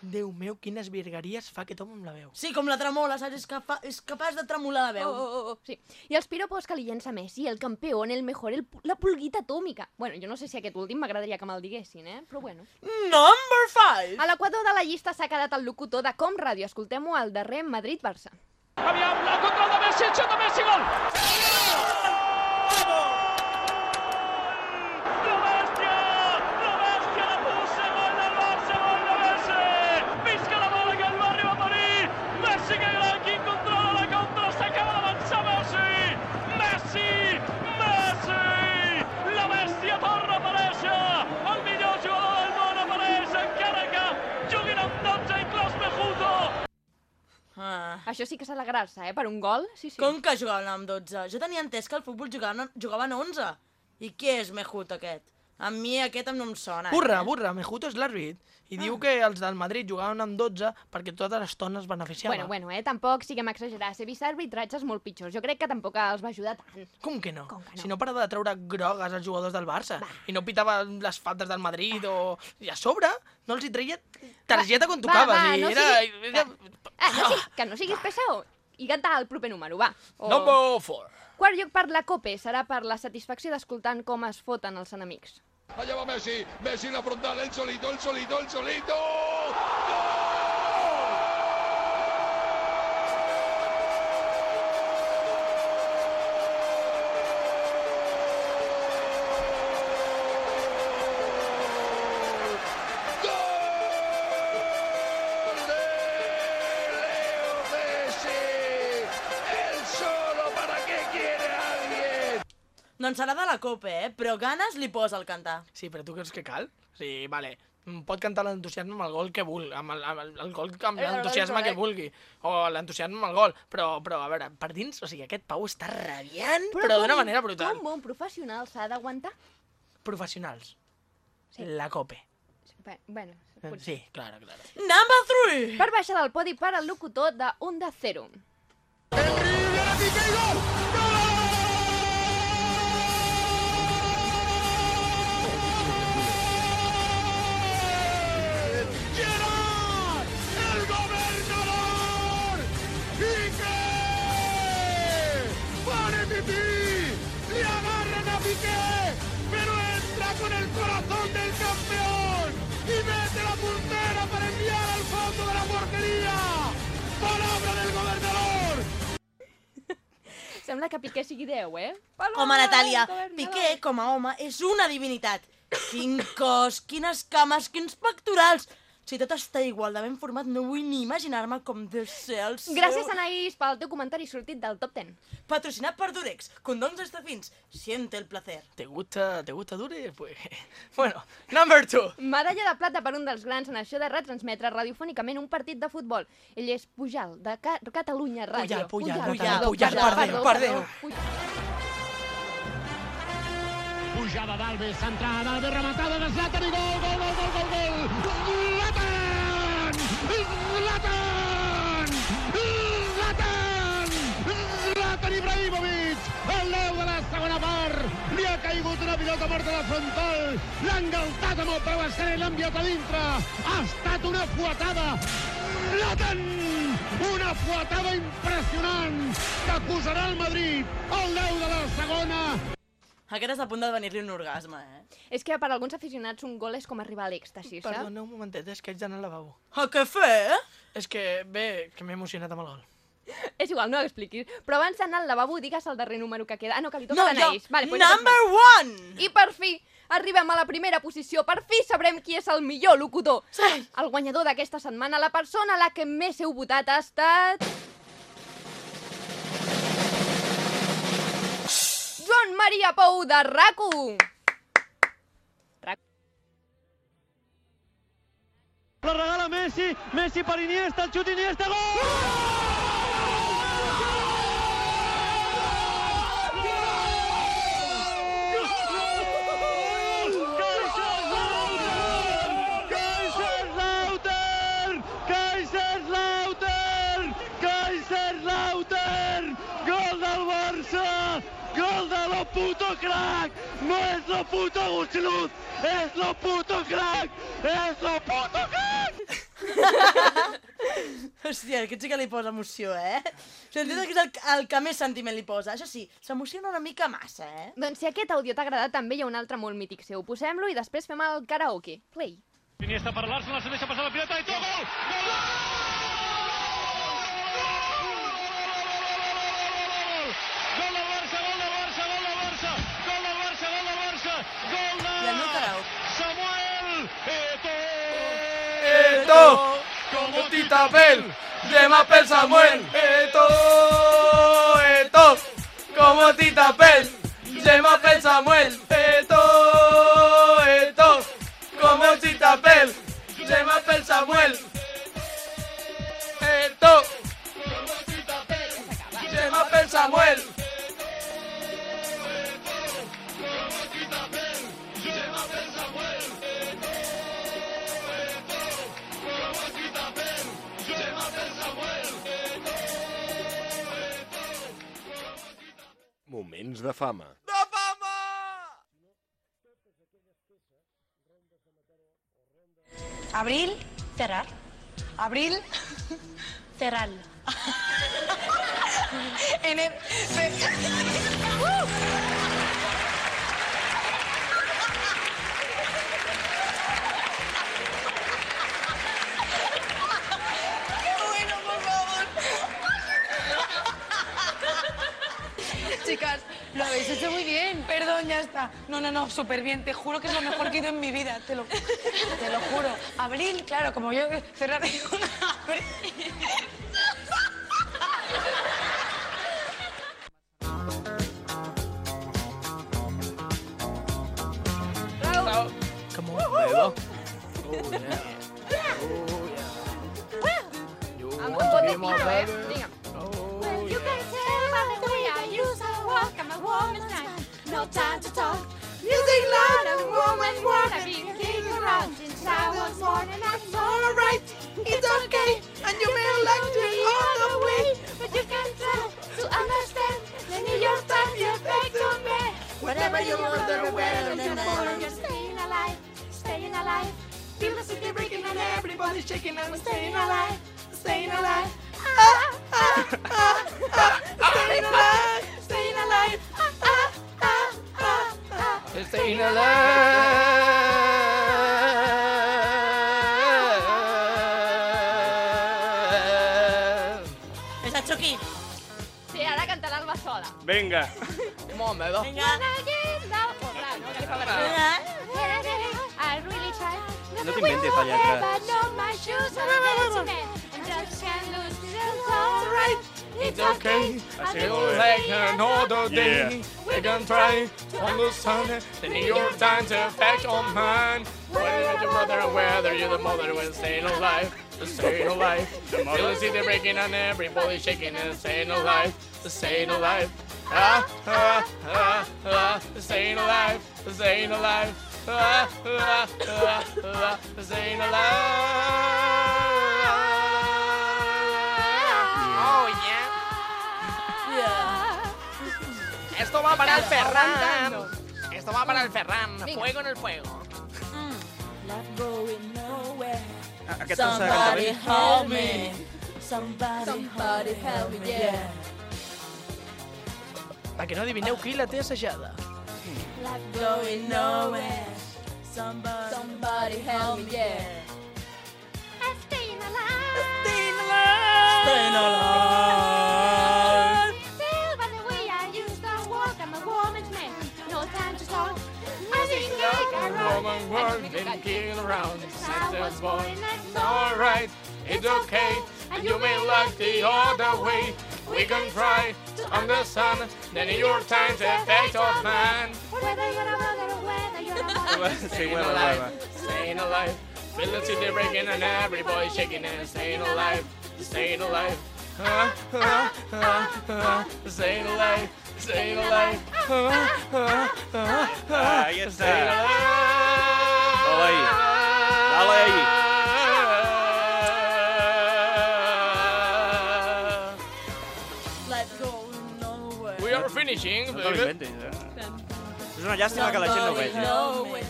Déu meu, quines virgueries fa aquest home amb la veu. Sí, com la tremola, saps? És, capa és capaç de tremolar la veu. Oh, oh, oh, sí. I els piropos que li llença Messi, el campió, el mejor, el, la pulguita atòmica. Bueno, jo no sé si aquest últim m'agradaria que me'l diguessin, eh? Però bueno. Number 5! A l'equador de la llista s'ha quedat el locutor de Com Ràdio. Escoltem-ho al darrer Madrid-Barça. Aviam, la control de Messi, el xut de Messi, gol! La Ah. Això sí que s'ha d'alegrar-se, eh? Per un gol, sí, sí. Com que jugaven amb 12? Jo tenia entès que al futbol jugaven, jugaven 11. I qui és Mejut aquest? A mi aquest no em sona. Burra, eh? burra, Mejuto és l'àrbit. I diu que els del Madrid jugaven amb 12 perquè tota l'estona es beneficiava. Bueno, bueno, eh? Tampoc siguem exagerats. He vist arbitratges molt pitjors. Jo crec que tampoc els va ajudar tant. Com que no? Com que no? Si no parava de treure grogues als jugadors del Barça i no pitava les faltes del Madrid o... I a sobre no els hi treia targeta quan Va, tocaves. va, i no era... sigui- era... Ah, no, sí, que no siguis pesado. I canta el proper número, va. O... Number 4. Quart lloc per la COPE serà per la satisfacció d'escoltant com es foten els enemics. Allá va Messi, Messi en la frontal, el solito, el solito, el solito. Doncs serà de la Copa, eh? Però ganes li posa el cantar. Sí, però tu creus que cal? Sí, vale. Pot cantar l'entusiasme amb el gol que vulgui, amb el, amb el, el gol amb Eh, l'entusiasme que correcte. vulgui, o l'entusiasme amb el gol, però, però a veure, per dins, o sigui, aquest Pau està rabiant, però, d'una com- manera brutal. Com bon professional s'ha d'aguantar? Professionals. Sí. La COPE. Bé, Bueno, Eh, potser. Sí, claro, claro. Number 3! Per baixar del podi per al locutor de Onda Cero. Gerard, Sembla que Piqué sigui Déu, eh? Home, Natàlia. Piqué, com a home, és una divinitat. Quin cos, quines cames, quins pectorals. Si tot està igual de ben format, no vull ni imaginar-me com de ser el seu... Gràcies, Anaïs, pel teu comentari sortit del top 10. Patrocinat per Durex, condoms estafins. Siente el placer. ¿Te gusta, te gusta dure? Pues... (laughs) Bueno, number 2. Medalla de plata per un dels grans en això de retransmetre radiofònicament un partit de futbol. Ell és Pujal, de Ca Catalunya Ràdio. Pujal, Pujal, perdó, Pujal, perdó, perdó, perdó, perdó. Pujada d'Alves, centrada, Alves rematada de Zlatan i gol, gol, gol, gol, gol, gol! Zlatan! Caigut una pilota morta de frontal, l'ha engaltat amb el peu esquerre i l'ha enviat a dintre, ha estat una fuetada, Zlatan! Una fuetada impressionant que acusarà el Madrid, el 10 de la segona, Aquest està a punt de venir-li un orgasme, eh? És que per alguns aficionats un gol és com arribar a l'èxtasi, saps? Perdona un momentet, és que haig d'anar al lavabo. A què fer? És que, bé, que m'he emocionat amb el gol. (laughs) És igual, no ho expliquis. Però abans d'anar al lavabo, digues el darrer número que queda. Ah, no, que li toca No, a jo. Vale, pues Number one! I per fi, arribem a la primera posició. Per fi sabrem qui és el millor locutor. Sí. El guanyador d'aquesta setmana, la persona a la que més heu votat ha estat... Joan Maria Pou, de RACU. La regala Messi, Messi per Iniesta, el xut Iniesta, gol! Gol puto crack! No és lo puto Gusiluz! És lo puto crack! És lo puto crack! (laughs) Hòstia, aquest sí que li posa emoció, eh? O sigui, entenc que és el, el que més sentiment li posa. Això sí, s'emociona una mica massa, eh? Doncs si aquest àudio t'ha agradat, també hi ha un altre molt mític seu. Posem-lo i després fem el karaoke. Play. Iniesta per l'Arsenal, se deixa passar la pilota i tot gol! Gol! Gol gol del Barça, gol del Barça, gol del Barça, gol del Barça, gol de I el meu karaoke. Samuel Eto'o! Eto, como Tita Bell, llama per Samuel. Eto, eto, como Tita Bell, llama per Samuel. Eto, eto, como Tita Bell, llama per Samuel. Eto, como Tita Bell, llama per Samuel. Moments de fama. Abril, cerrar. Abril, (laughs) cerrar. (laughs) Ener... Bueno, (laughs) Chicas, lo habéis hecho muy bien. Perdón, ya está. No, no, no, súper bien. Te juro que es lo mejor que he ido en mi vida. Te lo, te lo juro. Abril, claro, como yo cerrar abril. Woman, what I've been kicking around since I was born, and that's alright. It's okay, and you may like to all the way, but you can try to understand the New York Times effect on me. Whatever you want, the weather, you're staying alive, staying alive. Feel the city breaking and everybody shaking and we're staying alive, staying alive. Ah, ah, ah, ah, staying alive, staying alive. Staying alive. Chucky. Sí, ara. Vinga. Vinga. Clar, no, que fa. I really try. No t'inventis la lletra. But no, my shoes are dancing and just can't lose. It's alright. It's okay. I feel like another day. They can try to understand the New York Times effect on man. Whether you're the mother or whether you're the mother will stay no life. The stay no life. The mother see the breaking and everybody shaking and staying alive, life. The staying alive. life. Ah, ah, ah, ah, this ain't alive, this ain't alive, ah, ah, ah, ah, this ain't alive. Oh yeah. Esto va para el Ferran. Esto va para el Ferran. Fuego en el fuego. Not going nowhere. Aquest cantar Somebody bé. help me. Somebody, Somebody help me, yeah. Perquè no adivineu qui la té assajada. Going nowhere. Somebody, Somebody help me, yeah. Staying alive. Staying alive. Staying alive. Like a rock. Woman world been kicking around since I was born. It's alright, it's okay, and you may like the other way. We can try to understand the New York Times effect of man. Whether you're a brother or whether you're a (laughs) mother. Staying alive, bueno. staying alive. Feel the city breaking and everybody shaking and staying alive, staying alive. Staying alive, Staying alive. Aí We are finishing, No Es una lástima que la no Somebody me.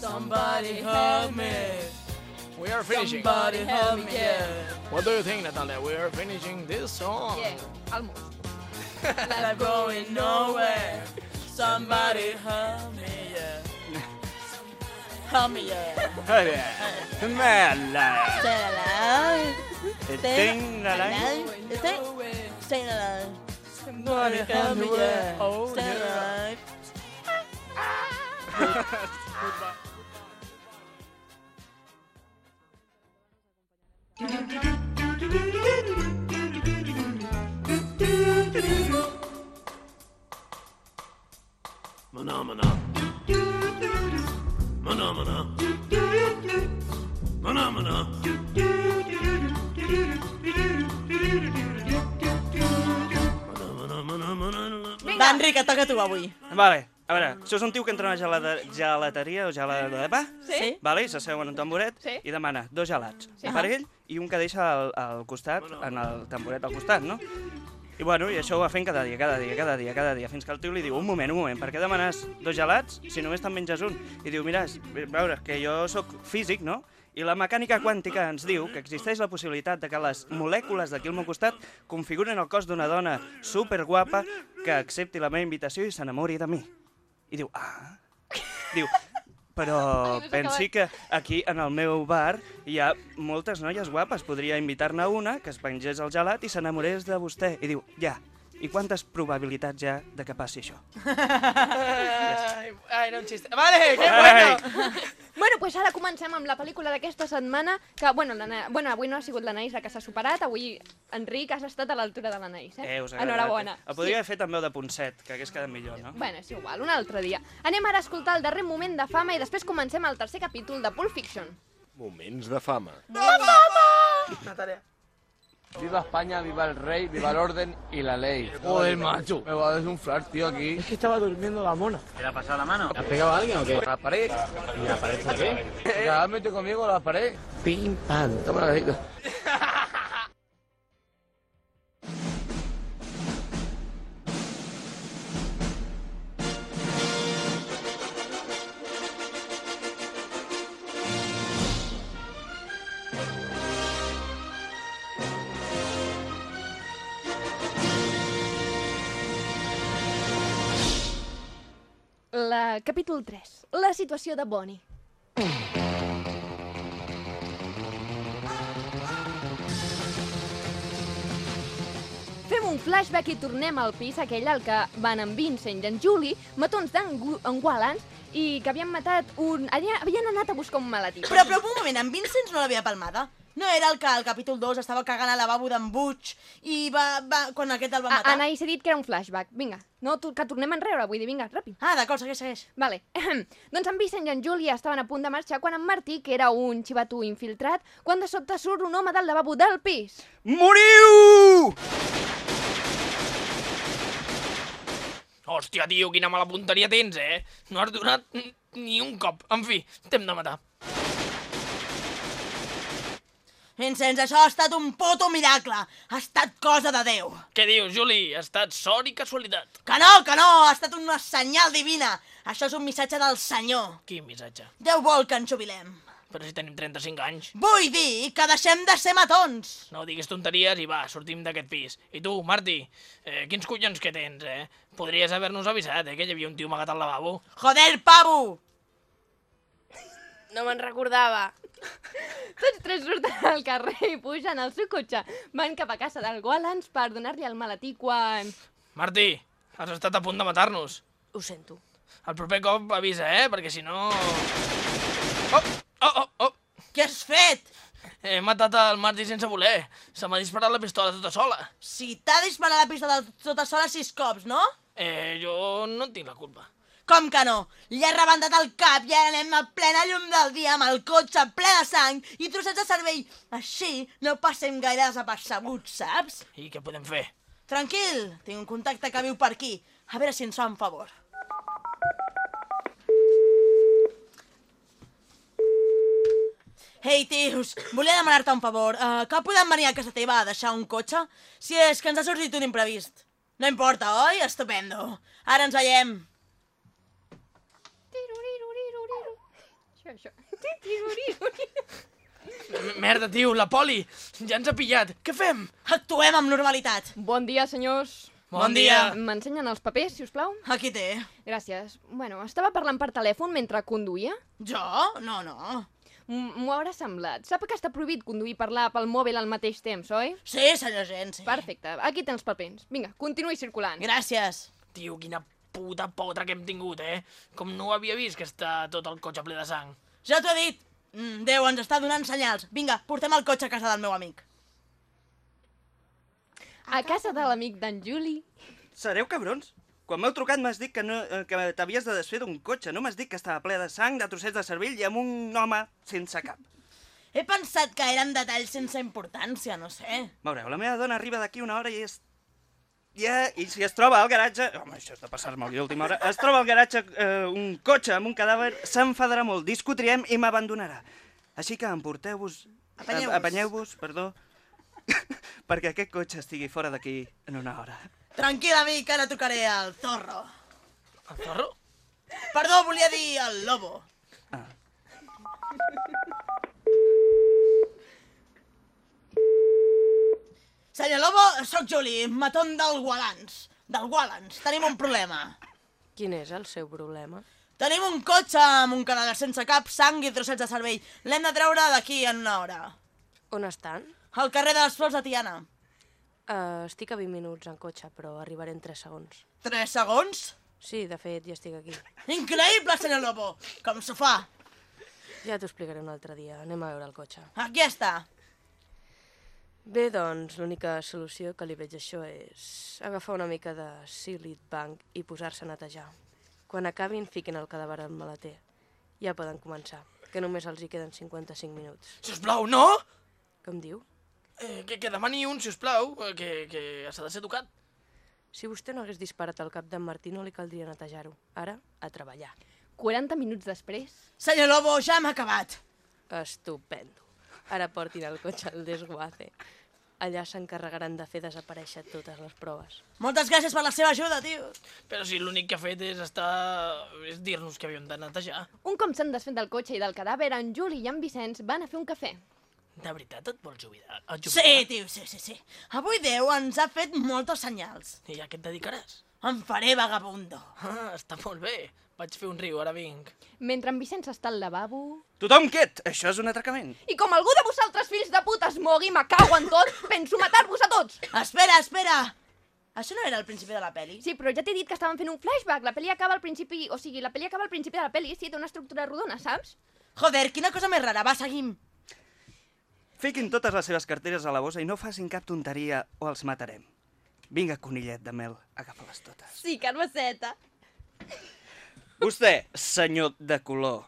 Somebody help me. We are finishing. Somebody help me. Yeah. What do you think, Natalia? We are finishing this song. Yeah, almost. Life going nowhere. Somebody help me, yeah. Help me, yeah. Hola. Hola. Stay alive. Stay alive. Stay, stay alive. Somebody help me, yeah. Oh, Stay yeah. alive. Mana mana. Mana Va, Enric, et toca tu avui. Vale, a veure, això és un tio que entra a una gelada, gelateria o gelada... Sí. Vale, i s'asseu en un tamboret Sí. i demana dos gelats, Sí. un per ell i un que deixa al, al costat, en el tamboret al costat, no? I bueno, i això ho va fent cada dia, cada dia, cada dia, cada dia, fins que el tio li diu, un moment, un moment, per què demanes dos gelats si només te'n menges un? I diu, mira, veure, que jo sóc físic, no? I la mecànica quàntica ens diu que existeix la possibilitat de que les molècules d'aquí al meu costat configuren el cos d'una dona superguapa que accepti la meva invitació i s'enamori de mi. I diu, ah... Diu, però pensi que aquí, en el meu bar, hi ha moltes noies guapes. Podria invitar-ne una que es pengés el gelat i s'enamorés de vostè. I diu, ja, i quantes probabilitats hi ha de que passi això? (laughs) Ai, ai, era un xiste. Vale, que bueno! (laughs) Bueno, pues ara comencem amb la pel·lícula d'aquesta setmana, que, bueno, l'Ana- bueno, avui no ha sigut l'Anaïs la que s'ha superat, avui, Enric, has estat a l'altura de l'Anaïs, eh? Eh, us ha agradat. Enhorabona. El podria haver fet amb veu de Ponset, que hagués quedat millor, no? Bueno, és igual, un altre dia. Anem ara a escoltar el darrer moment de fama i després comencem el tercer capítol de Pulp Fiction. Moments de fama. Natalia. Viva España, viva el rey, viva el orden y la ley. Joder, macho. Me va a desunflar, tío, aquí. Es que estaba durmiendo la mona. ¿Te ha pasado la mano? ¿Te has pegado a alguien o qué? ¿A la pared? ¿Y la pared qué? (laughs) ¿Te has metido conmigo a la pared? Pim, pam. Toma la (laughs) cajita. La capítol 3. La situació de Bonnie. Fem un flashback i tornem al pis aquell al que van en Vincent i en Julie, matons d'engualans, i que havien matat un... Havien anat a buscar un maletí. Però, però, un moment, en Vincent no l'havia palmada? No era el que al capítol 2 estava cagant al lavabo d'en Butch i va, va, quan aquest el va A, matar? Anaïs, he dit que era un flashback. Vinga, no, tu, que tornem enrere, vull dir, vinga, ràpid. Ah, d'acord, segueix, segueix. Vale. (clears throat) doncs en Vicent i en Júlia estaven a punt de marxar quan en Martí, que era un xivatú infiltrat, quan de sobte surt un home del lavabo del pis. Moriu! Hòstia, tio, quina mala punteria tens, eh? No has donat ni un cop. En fi, t'hem de matar. Vincent, això ha estat un puto miracle. Ha estat cosa de Déu. Què dius, Juli? Ha estat sort i casualitat. Que no, que no, ha estat una senyal divina. Això és un missatge del Senyor. Quin missatge. Déu vol que ens jubilem. Però si tenim 35 anys. Vull dir que deixem de ser matons. No diguis tonteries i va, sortim d'aquest pis. I tu, Martí, eh, quins collons que tens, eh? Podries haver-nos avisat, eh, que hi havia un tio amagat al lavabo. Joder, pavo! No me'n recordava. Tots tres surten al carrer i pugen al seu cotxe. Van cap a casa del Gualans per donar-li el maletí quan... Martí, has estat a punt de matar-nos. Ho sento. El proper cop avisa, eh? Perquè si no... Oh, oh, oh, oh. Què has fet? He matat el Martí sense voler. Se m'ha disparat la pistola tota sola. Si t'ha disparat la pistola tota sola sis cops, no? Eh, jo no en tinc la culpa. Com que no? Li ha rebentat el cap i ara anem a plena llum del dia amb el cotxe ple de sang i trossets de cervell. Així no passem gaire desapercebuts, saps? I què podem fer? Tranquil, tinc un contacte que viu per aquí. A veure si ens fa un favor. Ei, tios, volia demanar-te un favor. Uh, que podem venir a casa teva a deixar un cotxe? Si és que ens ha sortit un imprevist. No importa, oi? Estupendo. Ara ens veiem. Això, això. M- Merda, tio, la poli! Ja ens ha pillat. Què fem? Actuem amb normalitat. Bon dia, senyors. Bon dia. M'ensenyen els papers, si us plau? Aquí té. Gràcies. Bueno, estava parlant per telèfon mentre conduïa? Jo? No, no. M- M'ho haurà semblat. Sap que està prohibit conduir i parlar pel mòbil al mateix temps, oi? Sí, senyor gent, sí. Perfecte. Aquí tens papers. Vinga, continuï circulant. Gràcies. Tio, quina puta potra que hem tingut, eh? Com no ho havia vist, que està tot el cotxe ple de sang. Ja t'ho he dit. Mm, Déu ens està donant senyals. Vinga, portem el cotxe a casa del meu amic. A casa de l'amic d'en Juli. Sereu cabrons? Quan m'heu trucat m'has dit que, no, eh, que t'havies de desfer d'un cotxe. No m'has dit que estava ple de sang, de trossets de cervell i amb un home sense cap. He pensat que eren detalls sense importància, no sé. Veureu, la meva dona arriba d'aquí una hora i és... Ja, i si es troba al garatge... Home, això és de passar-me a l'última hora. Es troba al garatge eh, un cotxe amb un cadàver, s'enfadarà molt, discutirem i m'abandonarà. Així que emporteu-vos... Apanyeu-vos. Apanyeu-vos, perdó, (laughs) perquè aquest cotxe estigui fora d'aquí en una hora. Tranquil, amic, ara trucaré al zorro. El zorro? Perdó, volia dir el lobo. Ah. Senyor Lobo, sóc Juli, matón del Gualans. Del Gualans. Tenim un problema. Quin és el seu problema? Tenim un cotxe amb un cadàver sense cap, sang i trossets de cervell. L'hem de treure d'aquí en una hora. On estan? Al carrer de les Flors de Tiana. Uh, estic a 20 minuts en cotxe, però arribaré en 3 segons. 3 segons? Sí, de fet, ja estic aquí. Increïble, senyor Lobo. Com s'ho fa? Ja t'ho explicaré un altre dia. Anem a veure el cotxe. Aquí està. Bé, doncs, l'única solució que li veig això és agafar una mica de Silit Bank i posar-se a netejar. Quan acabin, fiquin el cadàver al maleter. Ja poden començar, que només els hi queden 55 minuts. Sisplau, no! Com diu? Eh, que, que demani un, sisplau, eh, que, que s'ha de ser educat. Si vostè no hagués disparat al cap d'en Martí, no li caldria netejar-ho. Ara, a treballar. 40 minuts després... Senyor Lobo, ja hem acabat. Estupendo. Ara portin el cotxe al desguace. Allà s'encarregaran de fer desaparèixer totes les proves. Moltes gràcies per la seva ajuda, tio. Però si l'únic que ha fet és estar... és dir-nos que havíem de netejar. Un cop s'han desfet del cotxe i del cadàver, en Juli i en Vicenç van a fer un cafè. De veritat et vols jubilar? Et Sí, jubilar? tio, sí, sí, sí. Avui Déu ens ha fet molts senyals. I a què et dedicaràs? Em faré vagabundo. Ah, està molt bé. Vaig fer un riu, ara vinc. Mentre en Vicenç està al lavabo... Tothom quiet! Això és un atracament. I com algú de vosaltres, fills de puta, es mogui, me cago en tot, penso matar-vos a tots! Espera, espera! Això no era el principi de la peli? Sí, però ja t'he dit que estaven fent un flashback. La pel·li acaba al principi... O sigui, la pel·li acaba al principi de la pel·li, sí, té una estructura rodona, saps? Joder, quina cosa més rara. Va, seguim. Fiquin totes les seves carteres a la bossa i no facin cap tonteria o els matarem. Vinga, conillet de mel, agafa-les totes. Sí, Carmeseta. Vostè, senyor de color,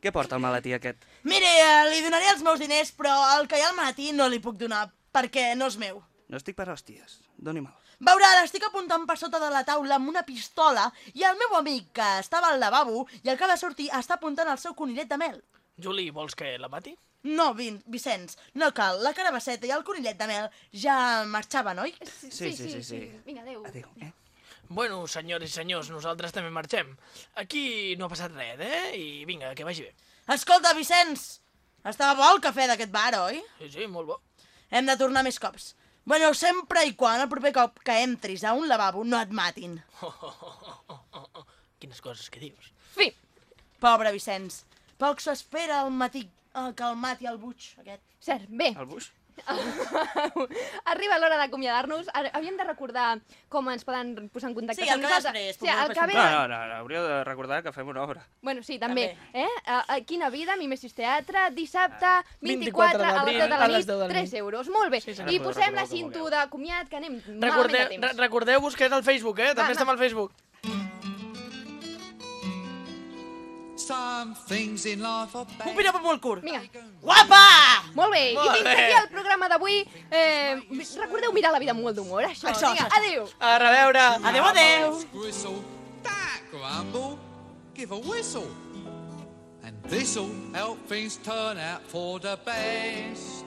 què porta el maletí aquest? Mire, eh, li donaré els meus diners, però el que hi ha al matí no li puc donar, perquè no és meu. No estic per hòsties, doni-me'l. Veurà, l'estic apuntant per sota de la taula amb una pistola i el meu amic, que estava al lavabo i el que de sortir, està apuntant el seu conillet de mel. Juli, vols que la mati? No, Vin, Vicenç, no cal. La carabasseta i el conillet de mel ja marxaven, oi? Sí, sí, sí, sí. Vinga, adéu. Adéu, eh? Bueno, senyores i senyors, nosaltres també marxem. Aquí no ha passat res, eh? I vinga, que vagi bé. Escolta, Vicenç, estava bo el cafè d'aquest bar, oi? Sí, sí, molt bo. Hem de tornar més cops. Bueno, sempre i quan el proper cop que entris a un lavabo no et matin. Quines coses que dius. Fi! Pobre Vicenç. Poc s'espera el matí eh, que el mati el buig, aquest. Cert, bé. El bus? (laughs) Arriba l'hora d'acomiadar-nos. Havíem de recordar com ens poden posar en contacte Sí, amb el que ve nosaltres. després, Sí, el que el ve. No, no, no, no, hauríeu de recordar que fem una obra. Bueno, sí, també. Eh? A, a Quina vida, Mimesis Teatre, dissabte, 24, 24 a les d'abril, 10 de la nit, 10 de la 3 nit. euros. Molt bé. Sí, sí, I posem la cinto de comiat, que anem malament Recordeu, de temps. re recordeu-vos que és al Facebook, eh? També Va, estem al Facebook. Un piropo molt curt. Vinga. Guapa! Molt bé, Molt i fins bé. aquí el programa d'avui. Eh, recordeu mirar la vida amb molt d'humor, això. Això, Vinga, això. adéu. A reveure. Adéu, adéu. Give a whistle. And this'll help things turn out for the best.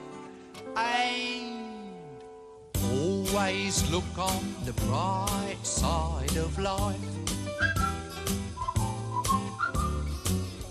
And always look on the bright side of life.